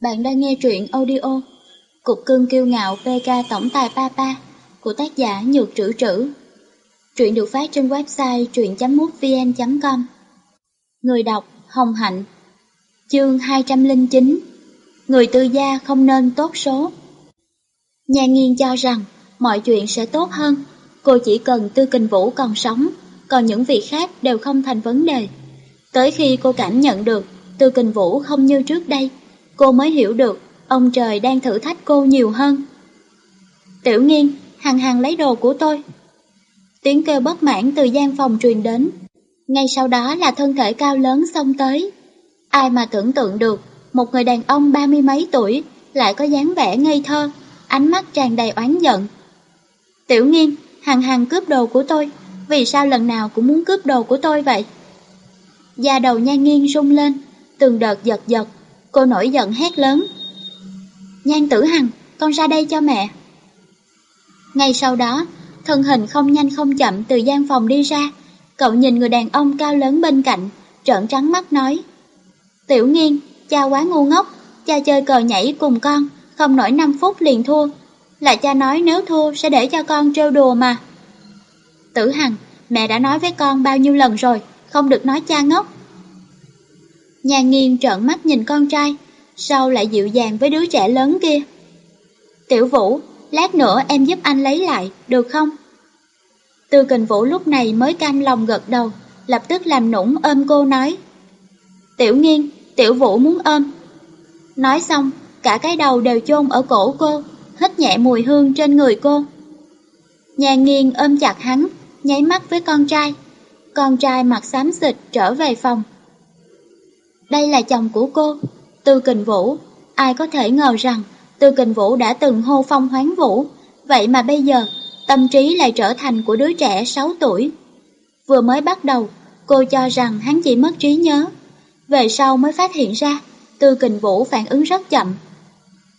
Bạn đang nghe truyện audio Cục cưng kiêu ngạo PK Tổng tài Papa của tác giả Nhược Trữ Trữ. Truyện được phát trên website truyện.mútvn.com Người đọc Hồng Hạnh. Chương 209 Người tư gia không nên tốt số. Nhà nghiên cho rằng mọi chuyện sẽ tốt hơn. Cô chỉ cần Tư Kình Vũ còn sống, Còn những việc khác đều không thành vấn đề. Tới khi cô cảm nhận được Tư Kình Vũ không như trước đây cô mới hiểu được ông trời đang thử thách cô nhiều hơn. Tiểu nghiên, hằng hằng lấy đồ của tôi. Tiếng kêu bất mãn từ gian phòng truyền đến. Ngay sau đó là thân thể cao lớn xông tới. Ai mà tưởng tượng được, một người đàn ông ba mươi mấy tuổi lại có dáng vẻ ngây thơ, ánh mắt tràn đầy oán giận. Tiểu nghiên, hằng hằng cướp đồ của tôi, vì sao lần nào cũng muốn cướp đồ của tôi vậy? Da đầu nha nghiêng rung lên, từng đợt giật giật, Cô nổi giận hét lớn. Nhan tử hằng, con ra đây cho mẹ. Ngay sau đó, thân hình không nhanh không chậm từ gian phòng đi ra. Cậu nhìn người đàn ông cao lớn bên cạnh, trợn trắng mắt nói. Tiểu nghiên, cha quá ngu ngốc, cha chơi cờ nhảy cùng con, không nổi 5 phút liền thua. Là cha nói nếu thua sẽ để cho con trêu đùa mà. Tử Hằng, mẹ đã nói với con bao nhiêu lần rồi, không được nói cha ngốc. Nhà nghiêng trợn mắt nhìn con trai, sau lại dịu dàng với đứa trẻ lớn kia. Tiểu Vũ, lát nữa em giúp anh lấy lại, được không? Tư kình Vũ lúc này mới cam lòng gật đầu, lập tức làm nũng ôm cô nói. Tiểu nghiên, Tiểu Vũ muốn ôm. Nói xong, cả cái đầu đều chôn ở cổ cô, hít nhẹ mùi hương trên người cô. Nhà nghiêng ôm chặt hắn, nháy mắt với con trai. Con trai mặt xám xịt trở về phòng. Đây là chồng của cô, Tư Kình Vũ. Ai có thể ngờ rằng Tư Kình Vũ đã từng hô phong hoán vũ, vậy mà bây giờ tâm trí lại trở thành của đứa trẻ 6 tuổi. Vừa mới bắt đầu, cô cho rằng hắn chỉ mất trí nhớ. Về sau mới phát hiện ra, Tư Kình Vũ phản ứng rất chậm.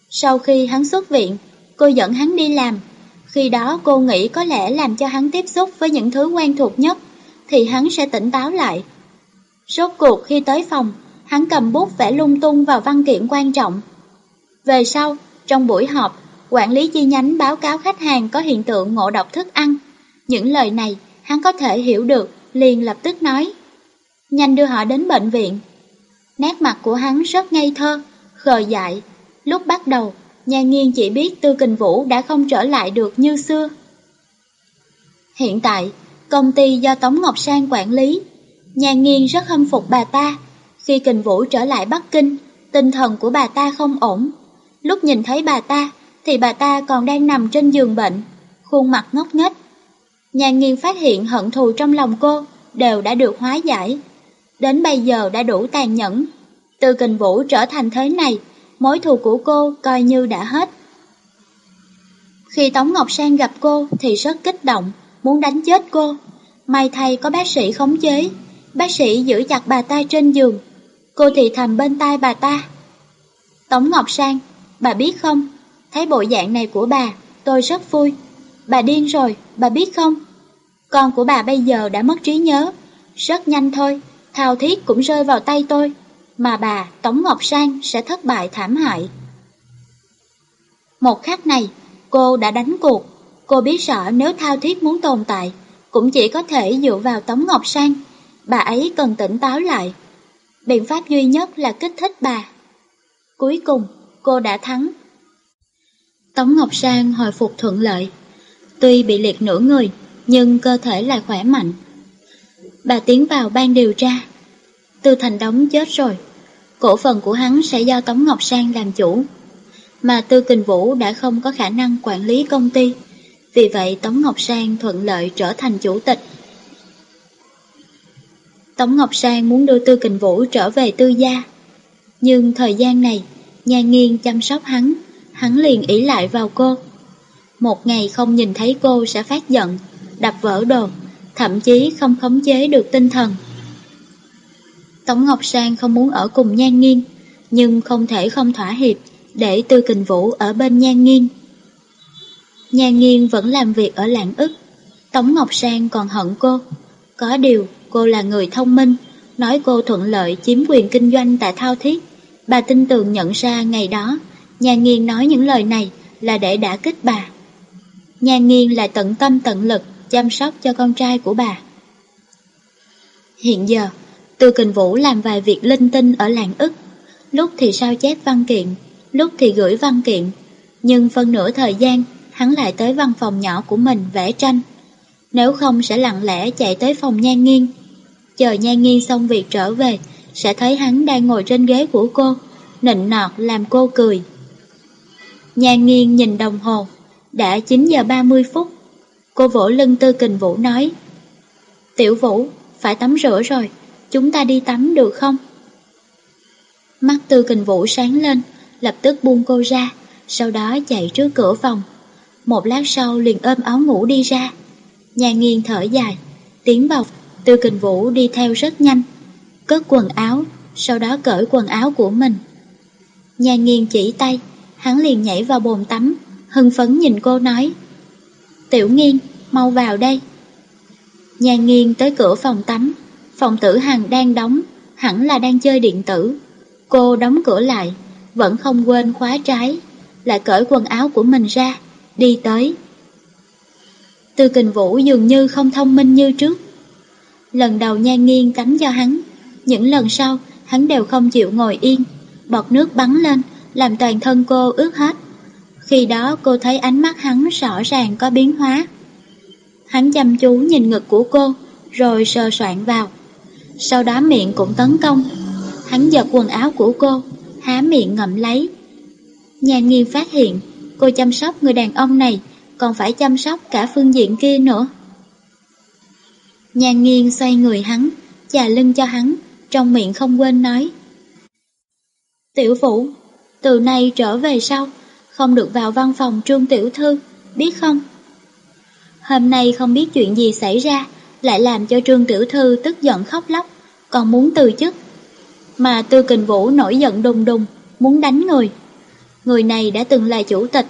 Sau khi hắn xuất viện, cô dẫn hắn đi làm. Khi đó cô nghĩ có lẽ làm cho hắn tiếp xúc với những thứ quen thuộc nhất, thì hắn sẽ tỉnh táo lại. Rốt cuộc khi tới phòng, hắn cầm bút vẽ lung tung vào văn kiện quan trọng. Về sau, trong buổi họp, quản lý chi nhánh báo cáo khách hàng có hiện tượng ngộ độc thức ăn. Những lời này hắn có thể hiểu được, liền lập tức nói. Nhanh đưa họ đến bệnh viện. Nét mặt của hắn rất ngây thơ, khờ dại. Lúc bắt đầu, nhà nghiên chỉ biết Tư Kình Vũ đã không trở lại được như xưa. Hiện tại, công ty do Tống Ngọc Sang quản lý, nhà nghiên rất hâm phục bà ta khi kình vũ trở lại Bắc Kinh, tinh thần của bà ta không ổn. Lúc nhìn thấy bà ta, thì bà ta còn đang nằm trên giường bệnh, khuôn mặt ngốc nghếch. Nhà nghiên phát hiện hận thù trong lòng cô đều đã được hóa giải. Đến bây giờ đã đủ tàn nhẫn. Từ kình vũ trở thành thế này, mối thù của cô coi như đã hết. Khi Tống Ngọc Sang gặp cô thì rất kích động, muốn đánh chết cô. May thay có bác sĩ khống chế. Bác sĩ giữ chặt bà ta trên giường, Cô thì thầm bên tai bà ta. Tống Ngọc Sang, bà biết không, thấy bộ dạng này của bà, tôi rất vui. Bà điên rồi, bà biết không? Con của bà bây giờ đã mất trí nhớ, rất nhanh thôi, thao thiết cũng rơi vào tay tôi, mà bà, Tống Ngọc Sang sẽ thất bại thảm hại. Một khắc này, cô đã đánh cuộc, cô biết rõ nếu thao thiết muốn tồn tại, cũng chỉ có thể dựa vào Tống Ngọc Sang, bà ấy cần tỉnh táo lại, biện pháp duy nhất là kích thích bà. Cuối cùng, cô đã thắng. Tống Ngọc Sang hồi phục thuận lợi. Tuy bị liệt nửa người, nhưng cơ thể lại khỏe mạnh. Bà tiến vào ban điều tra. Tư Thành Đống chết rồi. Cổ phần của hắn sẽ do Tống Ngọc Sang làm chủ. Mà Tư Kình Vũ đã không có khả năng quản lý công ty. Vì vậy Tống Ngọc Sang thuận lợi trở thành chủ tịch. Tống Ngọc Sang muốn đưa Tư Kình Vũ trở về tư gia. Nhưng thời gian này, nhà nghiên chăm sóc hắn, hắn liền ý lại vào cô. Một ngày không nhìn thấy cô sẽ phát giận, đập vỡ đồ, thậm chí không khống chế được tinh thần. Tống Ngọc Sang không muốn ở cùng Nhan Nghiên, nhưng không thể không thỏa hiệp để Tư Kình Vũ ở bên Nhan Nghiên. Nhan Nghiên vẫn làm việc ở lạng ức, Tống Ngọc Sang còn hận cô. Có điều, cô là người thông minh, nói cô thuận lợi chiếm quyền kinh doanh tại Thao Thiết, Bà tin tưởng nhận ra ngày đó, nhà nghiên nói những lời này là để đả kích bà. Nhà nghiên là tận tâm tận lực chăm sóc cho con trai của bà. Hiện giờ, Tư Kình Vũ làm vài việc linh tinh ở làng ức, lúc thì sao chép văn kiện, lúc thì gửi văn kiện, nhưng phân nửa thời gian hắn lại tới văn phòng nhỏ của mình vẽ tranh. Nếu không sẽ lặng lẽ chạy tới phòng nhan nghiêng. Chờ nhan nghiêng xong việc trở về, sẽ thấy hắn đang ngồi trên ghế của cô, nịnh nọt làm cô cười. Nhan nghiêng nhìn đồng hồ, đã 9 giờ 30 phút. Cô vỗ lưng tư kình vũ nói, Tiểu vũ, phải tắm rửa rồi, chúng ta đi tắm được không? Mắt tư kình vũ sáng lên, lập tức buông cô ra, sau đó chạy trước cửa phòng. Một lát sau liền ôm áo ngủ đi ra. Nhà nghiêng thở dài, tiếng bọc, tư kình vũ đi theo rất nhanh, cất quần áo, sau đó cởi quần áo của mình. Nhà nghiêng chỉ tay, hắn liền nhảy vào bồn tắm, hưng phấn nhìn cô nói. Tiểu nghiêng, mau vào đây. Nhà nghiêng tới cửa phòng tắm, phòng tử hằng đang đóng, hẳn là đang chơi điện tử. Cô đóng cửa lại, vẫn không quên khóa trái, lại cởi quần áo của mình ra, đi tới. Tư kình vũ dường như không thông minh như trước. Lần đầu nhan nghiêng cánh cho hắn, những lần sau hắn đều không chịu ngồi yên, bọt nước bắn lên, làm toàn thân cô ướt hết. Khi đó cô thấy ánh mắt hắn rõ ràng có biến hóa. Hắn chăm chú nhìn ngực của cô, rồi sờ soạn vào. Sau đó miệng cũng tấn công. Hắn giật quần áo của cô, há miệng ngậm lấy. Nhà nghiên phát hiện, cô chăm sóc người đàn ông này, còn phải chăm sóc cả phương diện kia nữa. Nhà nghiên xoay người hắn, chà lưng cho hắn, trong miệng không quên nói. Tiểu vũ, từ nay trở về sau, không được vào văn phòng trương tiểu thư, biết không? Hôm nay không biết chuyện gì xảy ra, lại làm cho trương tiểu thư tức giận khóc lóc, còn muốn từ chức. Mà tư kình vũ nổi giận đùng đùng, muốn đánh người. Người này đã từng là chủ tịch,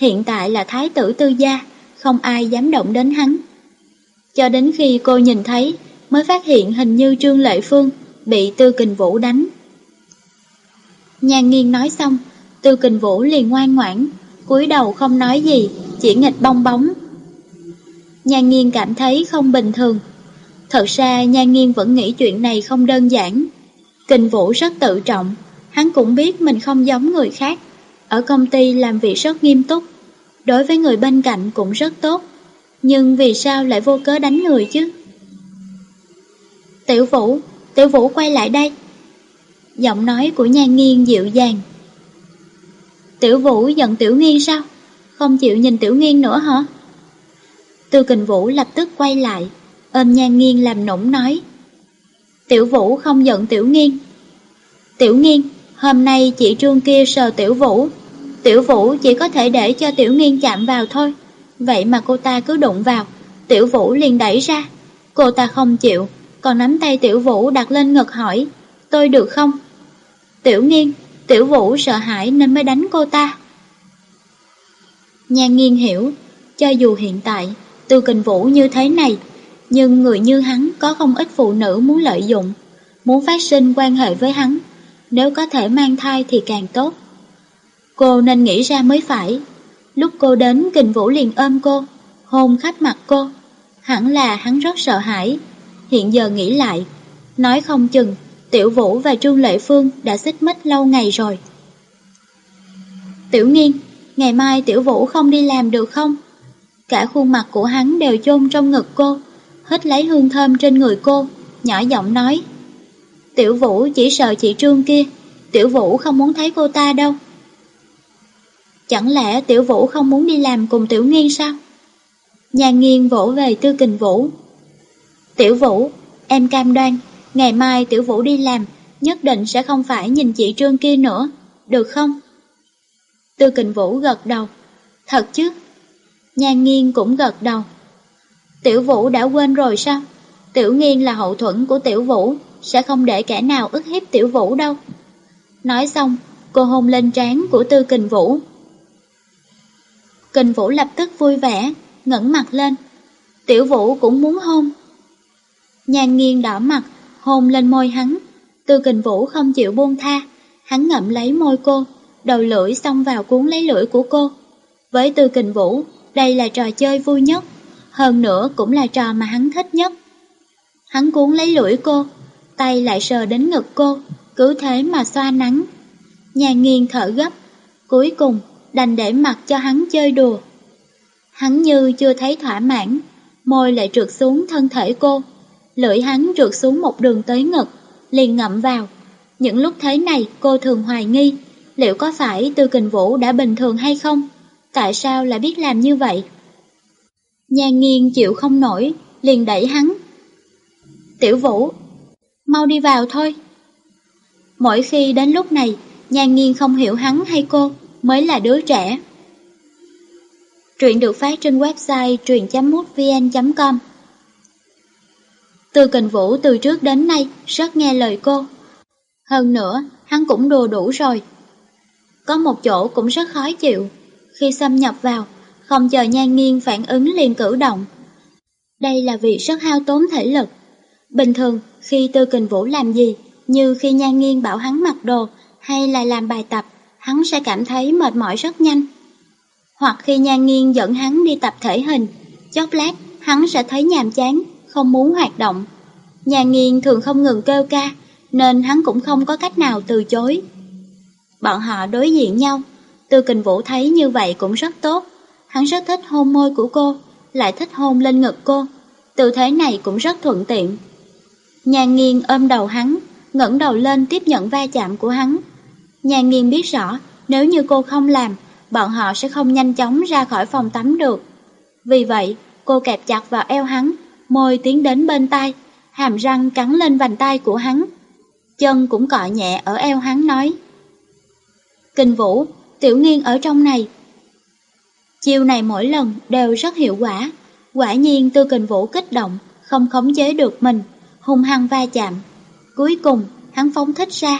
hiện tại là thái tử tư gia, không ai dám động đến hắn. Cho đến khi cô nhìn thấy, mới phát hiện hình như Trương Lệ Phương bị Tư Kình Vũ đánh. Nhan nghiêng nói xong, Tư Kình Vũ liền ngoan ngoãn, cúi đầu không nói gì, chỉ nghịch bong bóng. Nhan nghiêng cảm thấy không bình thường. Thật ra Nhan nghiêng vẫn nghĩ chuyện này không đơn giản. Kình Vũ rất tự trọng, hắn cũng biết mình không giống người khác. Ở công ty làm việc rất nghiêm túc, đối với người bên cạnh cũng rất tốt. Nhưng vì sao lại vô cớ đánh người chứ? Tiểu Vũ, Tiểu Vũ quay lại đây. Giọng nói của Nhan Nghiên dịu dàng. Tiểu Vũ giận Tiểu Nghiên sao? Không chịu nhìn Tiểu Nghiên nữa hả? Tư Kình Vũ lập tức quay lại, ôm Nhan Nghiên làm nũng nói. Tiểu Vũ không giận Tiểu Nghiên. Tiểu Nghiên, hôm nay chị Trương kia sờ Tiểu Vũ. Tiểu Vũ chỉ có thể để cho Tiểu Nghiên chạm vào thôi. Vậy mà cô ta cứ đụng vào, Tiểu Vũ liền đẩy ra. Cô ta không chịu, còn nắm tay Tiểu Vũ đặt lên ngực hỏi, tôi được không? Tiểu Nghiên, Tiểu Vũ sợ hãi nên mới đánh cô ta. Nhan Nghiên hiểu, cho dù hiện tại Tư Kình Vũ như thế này, nhưng người như hắn có không ít phụ nữ muốn lợi dụng, muốn phát sinh quan hệ với hắn, nếu có thể mang thai thì càng tốt. Cô nên nghĩ ra mới phải. Lúc cô đến Kình Vũ liền ôm cô, hôn khắp mặt cô. Hẳn là hắn rất sợ hãi. Hiện giờ nghĩ lại, nói không chừng Tiểu Vũ và Trương Lệ Phương đã xích mích lâu ngày rồi. Tiểu Nghiên, ngày mai Tiểu Vũ không đi làm được không? Cả khuôn mặt của hắn đều chôn trong ngực cô, hít lấy hương thơm trên người cô, nhỏ giọng nói. Tiểu Vũ chỉ sợ chị Trương kia, Tiểu Vũ không muốn thấy cô ta đâu. Chẳng lẽ Tiểu Vũ không muốn đi làm cùng Tiểu Nghiên sao? Nhà nghiên vỗ về Tư Kình Vũ. Tiểu Vũ, em cam đoan, ngày mai Tiểu Vũ đi làm, nhất định sẽ không phải nhìn chị Trương kia nữa, được không? Tư Kình Vũ gật đầu. Thật chứ? Nhà Nghiên cũng gật đầu. Tiểu Vũ đã quên rồi sao? Tiểu Nghiên là hậu thuẫn của Tiểu Vũ, sẽ không để kẻ nào ức hiếp Tiểu Vũ đâu. Nói xong, cô hôn lên trán của Tư Kình Vũ. Kình Vũ lập tức vui vẻ, ngẩng mặt lên. Tiểu Vũ cũng muốn hôn. Nhan nghiêng đỏ mặt, hôn lên môi hắn. Tư Kình Vũ không chịu buông tha, Hắn ngậm lấy môi cô, đầu lưỡi xông vào cuốn lấy lưỡi của cô. Với Tư Kình Vũ, đây là trò chơi vui nhất, hơn nữa cũng là trò mà hắn thích nhất. Hắn cuốn lấy lưỡi cô, tay lại sờ đến ngực cô, cứ thế mà xoa nắng. Nhà nghiêng thở gấp, cuối cùng đành để mặc cho hắn chơi đùa. Hắn như chưa thấy thỏa mãn, môi lại trượt xuống thân thể cô, lưỡi hắn trượt xuống một đường tới ngực, liền ngậm vào. Những lúc thế này cô thường hoài nghi, liệu có phải Tư Kình Vũ đã bình thường hay không? Tại sao lại biết làm như vậy? Nhà nghiêng chịu không nổi, liền đẩy hắn. Tiểu Vũ, mau đi vào thôi. Mỗi khi đến lúc này, nhà nghiêng không hiểu hắn hay cô mới là đứa trẻ. Truyện được phát trên website truyện.mútvn.com Từ Kình Vũ từ trước đến nay rất nghe lời cô. Hơn nữa, hắn cũng đùa đủ rồi. Có một chỗ cũng rất khó chịu. Khi xâm nhập vào, không chờ nhan nghiêng phản ứng liền cử động. Đây là việc rất hao tốn thể lực. Bình thường, khi Tư Kình Vũ làm gì, như khi nhan nghiêng bảo hắn mặc đồ hay là làm bài tập, hắn sẽ cảm thấy mệt mỏi rất nhanh. Hoặc khi nhan nghiêng dẫn hắn đi tập thể hình, chốc lát hắn sẽ thấy nhàm chán, không muốn hoạt động. Nhan nghiêng thường không ngừng kêu ca, nên hắn cũng không có cách nào từ chối. Bọn họ đối diện nhau, Tư Kình Vũ thấy như vậy cũng rất tốt. Hắn rất thích hôn môi của cô, lại thích hôn lên ngực cô. Tư thế này cũng rất thuận tiện. Nhàn nghiêng ôm đầu hắn, ngẩng đầu lên tiếp nhận va chạm của hắn. Nhàn nghiêng biết rõ, nếu như cô không làm, bọn họ sẽ không nhanh chóng ra khỏi phòng tắm được. Vì vậy, cô kẹp chặt vào eo hắn, môi tiến đến bên tai, hàm răng cắn lên vành tay của hắn. Chân cũng cọ nhẹ ở eo hắn nói. Kinh Vũ, Tiểu Nghiên ở trong này. Chiêu này mỗi lần đều rất hiệu quả. Quả nhiên Tư Kình Vũ kích động, không khống chế được mình, hung hăng va chạm. Cuối cùng, hắn phóng thích ra.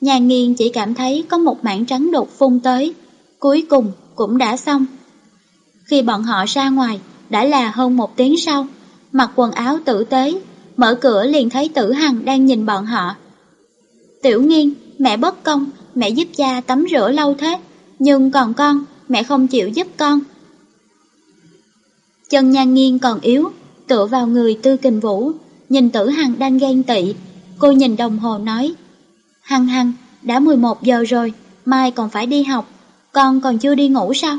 Nhà nghiên chỉ cảm thấy có một mảng trắng đột phun tới. Cuối cùng cũng đã xong. Khi bọn họ ra ngoài, đã là hơn một tiếng sau. Mặc quần áo tử tế, mở cửa liền thấy tử hằng đang nhìn bọn họ. Tiểu nghiên, mẹ bất công, mẹ giúp cha tắm rửa lâu thế, nhưng còn con, mẹ không chịu giúp con. Chân nhan nghiêng còn yếu, tựa vào người tư kình vũ, nhìn tử hằng đang ghen tị. Cô nhìn đồng hồ nói, Hằng hằng, đã 11 giờ rồi, mai còn phải đi học, con còn chưa đi ngủ sao?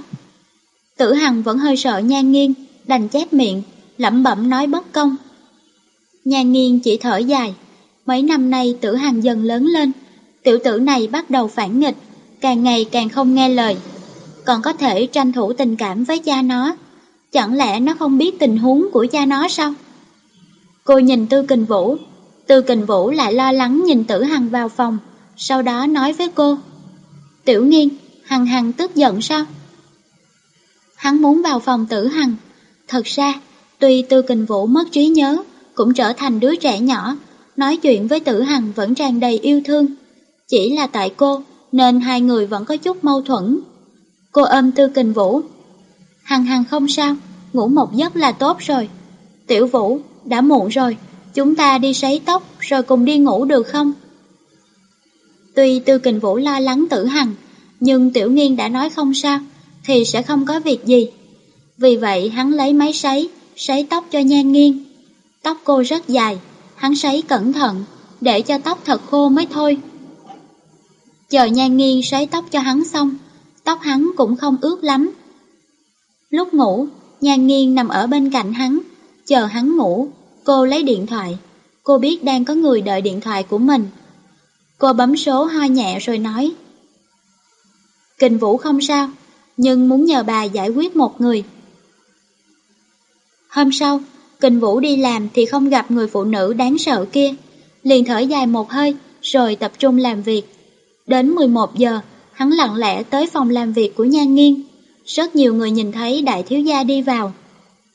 Tử hằng vẫn hơi sợ nhan Nghiên, đành chép miệng, lẩm bẩm nói bất công. Nhan Nghiên chỉ thở dài, mấy năm nay tử hằng dần lớn lên, tiểu tử này bắt đầu phản nghịch, càng ngày càng không nghe lời. Còn có thể tranh thủ tình cảm với cha nó, chẳng lẽ nó không biết tình huống của cha nó sao? Cô nhìn Tư Kình Vũ, Tư Kình Vũ lại lo lắng nhìn Tử Hằng vào phòng, sau đó nói với cô. Tiểu nghiên, Hằng Hằng tức giận sao? Hắn muốn vào phòng Tử Hằng. Thật ra, tuy Tư Kình Vũ mất trí nhớ, cũng trở thành đứa trẻ nhỏ, nói chuyện với Tử Hằng vẫn tràn đầy yêu thương. Chỉ là tại cô, nên hai người vẫn có chút mâu thuẫn. Cô ôm Tư Kình Vũ. Hằng Hằng không sao, ngủ một giấc là tốt rồi. Tiểu Vũ, đã muộn rồi, chúng ta đi sấy tóc rồi cùng đi ngủ được không? Tuy Tư Kình Vũ lo lắng Tử Hằng, nhưng Tiểu Nghiên đã nói không sao, thì sẽ không có việc gì. Vì vậy hắn lấy máy sấy, sấy tóc cho Nhan Nghiên. Tóc cô rất dài, hắn sấy cẩn thận, để cho tóc thật khô mới thôi. Chờ nhan nghiêng sấy tóc cho hắn xong, tóc hắn cũng không ướt lắm. Lúc ngủ, nhan nghiêng nằm ở bên cạnh hắn, chờ hắn ngủ, cô lấy điện thoại. Cô biết đang có người đợi điện thoại của mình. Cô bấm số ho nhẹ rồi nói. Kình Vũ không sao, nhưng muốn nhờ bà giải quyết một người. Hôm sau, Kình Vũ đi làm thì không gặp người phụ nữ đáng sợ kia, liền thở dài một hơi rồi tập trung làm việc. Đến 11 giờ, hắn lặng lẽ tới phòng làm việc của Nhan Nghiên. Rất nhiều người nhìn thấy đại thiếu gia đi vào.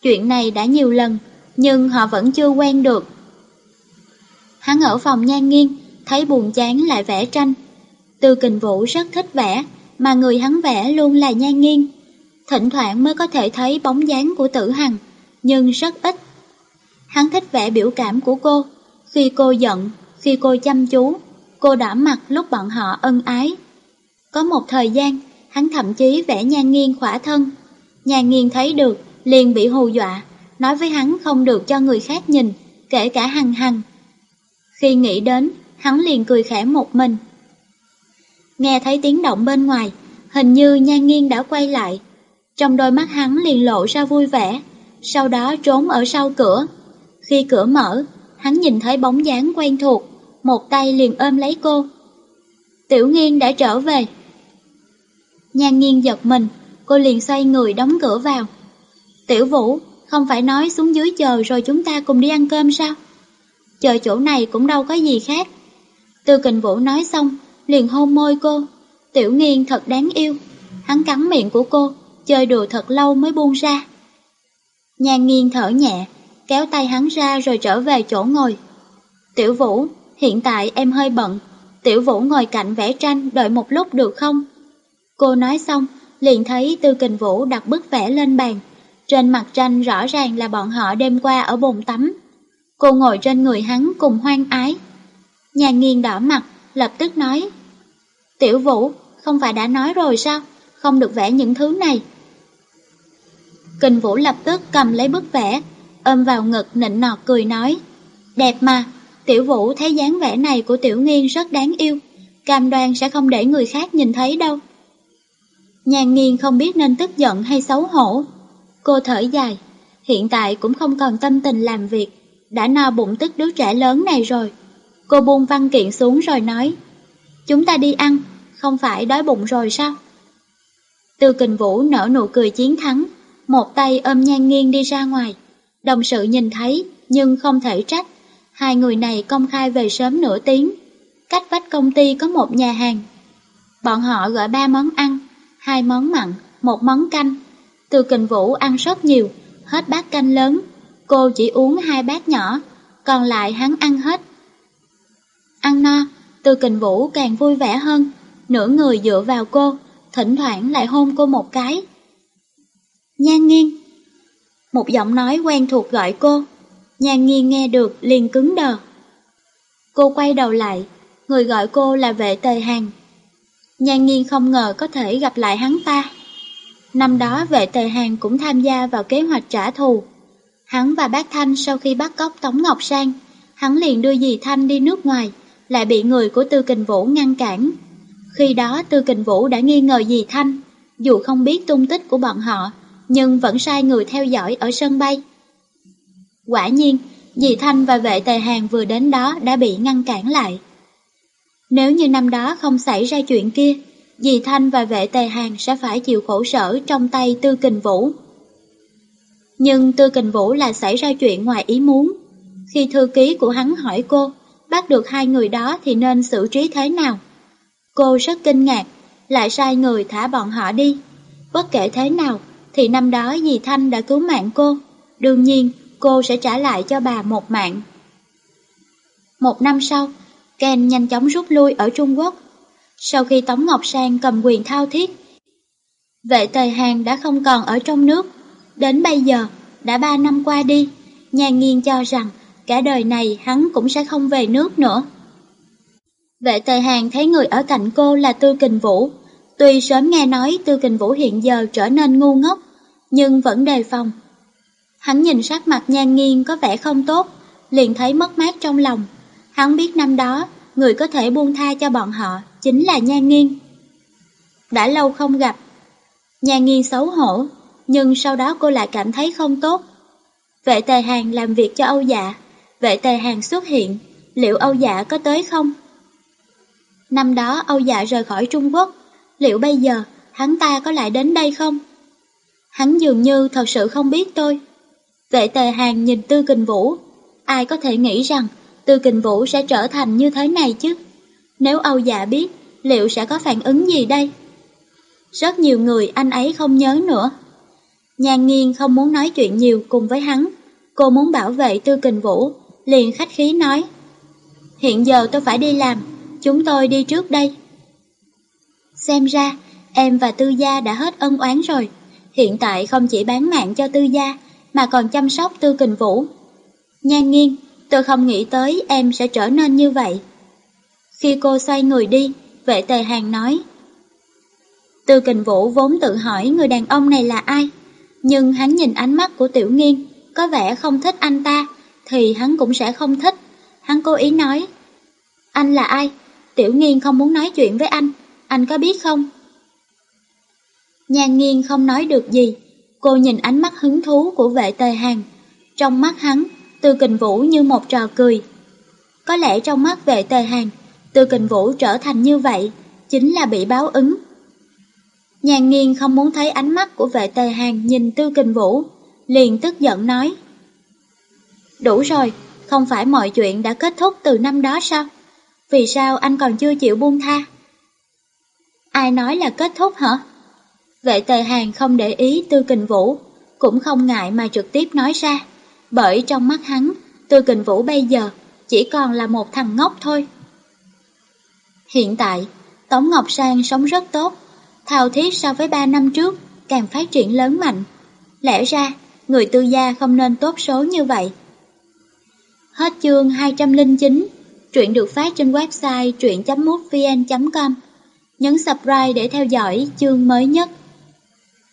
Chuyện này đã nhiều lần, nhưng họ vẫn chưa quen được. Hắn ở phòng Nhan nghiêng thấy buồn chán lại vẽ tranh. Từ kình vũ rất thích vẽ, mà người hắn vẽ luôn là Nhan nghiêng, Thỉnh thoảng mới có thể thấy bóng dáng của tử hằng, nhưng rất ít. Hắn thích vẽ biểu cảm của cô, khi cô giận, khi cô chăm chú, Cô đỏ mặt lúc bọn họ ân ái. Có một thời gian, hắn thậm chí vẽ nhan nghiêng khỏa thân. Nhan nghiêng thấy được, liền bị hù dọa, nói với hắn không được cho người khác nhìn, kể cả hằng hằng. Khi nghĩ đến, hắn liền cười khẽ một mình. Nghe thấy tiếng động bên ngoài, hình như nhan nghiêng đã quay lại. Trong đôi mắt hắn liền lộ ra vui vẻ, sau đó trốn ở sau cửa. Khi cửa mở, hắn nhìn thấy bóng dáng quen thuộc, một tay liền ôm lấy cô. Tiểu nghiêng đã trở về. Nhan nghiêng giật mình, cô liền xoay người đóng cửa vào. Tiểu vũ, không phải nói xuống dưới chờ rồi chúng ta cùng đi ăn cơm sao? Chờ chỗ này cũng đâu có gì khác. Tư kình vũ nói xong, liền hôn môi cô. Tiểu nghiên thật đáng yêu. Hắn cắn miệng của cô, chơi đùa thật lâu mới buông ra. Nhan nghiên thở nhẹ, kéo tay hắn ra rồi trở về chỗ ngồi. Tiểu vũ, hiện tại em hơi bận. Tiểu vũ ngồi cạnh vẽ tranh đợi một lúc được không? Cô nói xong, liền thấy Tư Kình Vũ đặt bức vẽ lên bàn. Trên mặt tranh rõ ràng là bọn họ đêm qua ở bồn tắm. Cô ngồi trên người hắn cùng hoang ái. Nhà nghiêng đỏ mặt, lập tức nói. Tiểu Vũ, không phải đã nói rồi sao? Không được vẽ những thứ này. Kình Vũ lập tức cầm lấy bức vẽ, ôm vào ngực nịnh nọt cười nói. Đẹp mà, Tiểu Vũ thấy dáng vẽ này của Tiểu Nghiên rất đáng yêu. Cam đoan sẽ không để người khác nhìn thấy đâu. Nhàn nghiên không biết nên tức giận hay xấu hổ. Cô thở dài, hiện tại cũng không còn tâm tình làm việc, đã no bụng tức đứa trẻ lớn này rồi. Cô buông văn kiện xuống rồi nói, chúng ta đi ăn, không phải đói bụng rồi sao? Từ kình vũ nở nụ cười chiến thắng, một tay ôm nhan nghiêng đi ra ngoài. Đồng sự nhìn thấy, nhưng không thể trách. Hai người này công khai về sớm nửa tiếng. Cách vách công ty có một nhà hàng. Bọn họ gọi ba món ăn, hai món mặn, một món canh. Từ kình vũ ăn rất nhiều, hết bát canh lớn, cô chỉ uống hai bát nhỏ, còn lại hắn ăn hết. Ăn no, từ kình vũ càng vui vẻ hơn, nửa người dựa vào cô, thỉnh thoảng lại hôn cô một cái. Nhan nghiêng Một giọng nói quen thuộc gọi cô, nhan nghiêng nghe được liền cứng đờ. Cô quay đầu lại, người gọi cô là vệ tề hàng. Nhan nghiêng không ngờ có thể gặp lại hắn ta. Năm đó vệ tề hàng cũng tham gia vào kế hoạch trả thù. Hắn và bác Thanh sau khi bắt cóc Tống Ngọc Sang, hắn liền đưa dì Thanh đi nước ngoài, lại bị người của Tư Kình Vũ ngăn cản. Khi đó Tư Kình Vũ đã nghi ngờ dì Thanh, dù không biết tung tích của bọn họ, nhưng vẫn sai người theo dõi ở sân bay. Quả nhiên, dì Thanh và vệ tề hàng vừa đến đó đã bị ngăn cản lại. Nếu như năm đó không xảy ra chuyện kia, dì Thanh và vệ tề hàng sẽ phải chịu khổ sở trong tay Tư Kình Vũ. Nhưng Tư Kình Vũ là xảy ra chuyện ngoài ý muốn. Khi thư ký của hắn hỏi cô, bắt được hai người đó thì nên xử trí thế nào? Cô rất kinh ngạc, lại sai người thả bọn họ đi. Bất kể thế nào, thì năm đó dì Thanh đã cứu mạng cô. Đương nhiên, cô sẽ trả lại cho bà một mạng. Một năm sau, Ken nhanh chóng rút lui ở Trung Quốc. Sau khi Tống Ngọc Sang cầm quyền thao thiết, vệ tề hàng đã không còn ở trong nước. Đến bây giờ, đã ba năm qua đi, nhà nghiên cho rằng cả đời này hắn cũng sẽ không về nước nữa. Vệ tề hàng thấy người ở cạnh cô là Tư Kình Vũ. Tuy sớm nghe nói Tư Kình Vũ hiện giờ trở nên ngu ngốc, nhưng vẫn đề phòng. Hắn nhìn sắc mặt nhan nghiêng có vẻ không tốt, liền thấy mất mát trong lòng. Hắn biết năm đó, người có thể buông tha cho bọn họ chính là Nhan Nghiên. Đã lâu không gặp, Nha Nghiên xấu hổ, nhưng sau đó cô lại cảm thấy không tốt. Vệ tề hàng làm việc cho Âu Dạ, vệ tề hàng xuất hiện, liệu Âu Dạ có tới không? Năm đó Âu Dạ rời khỏi Trung Quốc, liệu bây giờ hắn ta có lại đến đây không? Hắn dường như thật sự không biết tôi. Vệ tề hàng nhìn Tư Kình Vũ, ai có thể nghĩ rằng Tư Kình Vũ sẽ trở thành như thế này chứ? Nếu Âu Dạ biết, liệu sẽ có phản ứng gì đây? Rất nhiều người anh ấy không nhớ nữa. Nhan nghiên không muốn nói chuyện nhiều cùng với hắn. Cô muốn bảo vệ Tư Kình Vũ, liền khách khí nói. Hiện giờ tôi phải đi làm, chúng tôi đi trước đây. Xem ra, em và Tư Gia đã hết ân oán rồi. Hiện tại không chỉ bán mạng cho Tư Gia, mà còn chăm sóc Tư Kình Vũ. Nhan nghiên, Tôi không nghĩ tới em sẽ trở nên như vậy. Khi cô xoay người đi, vệ tề hàng nói. Tư kình vũ vốn tự hỏi người đàn ông này là ai, nhưng hắn nhìn ánh mắt của tiểu nghiên, có vẻ không thích anh ta, thì hắn cũng sẽ không thích. Hắn cố ý nói, anh là ai? Tiểu nghiên không muốn nói chuyện với anh, anh có biết không? Nhan nghiên không nói được gì, cô nhìn ánh mắt hứng thú của vệ tề hàng. Trong mắt hắn, Tư Kình Vũ như một trò cười. Có lẽ trong mắt vệ tề hàng, Tư Kình Vũ trở thành như vậy, chính là bị báo ứng. Nhàn nghiên không muốn thấy ánh mắt của vệ tề hàng nhìn Tư Kình Vũ, liền tức giận nói. Đủ rồi, không phải mọi chuyện đã kết thúc từ năm đó sao? Vì sao anh còn chưa chịu buông tha? Ai nói là kết thúc hả? Vệ tề hàng không để ý Tư Kình Vũ, cũng không ngại mà trực tiếp nói ra, bởi trong mắt hắn, Tư Kình Vũ bây giờ chỉ còn là một thằng ngốc thôi. Hiện tại, Tống Ngọc Sang sống rất tốt, thao thiết so với 3 năm trước, càng phát triển lớn mạnh. Lẽ ra, người tư gia không nên tốt số như vậy. Hết chương 209, truyện được phát trên website truyện.mútvn.com. Nhấn subscribe để theo dõi chương mới nhất.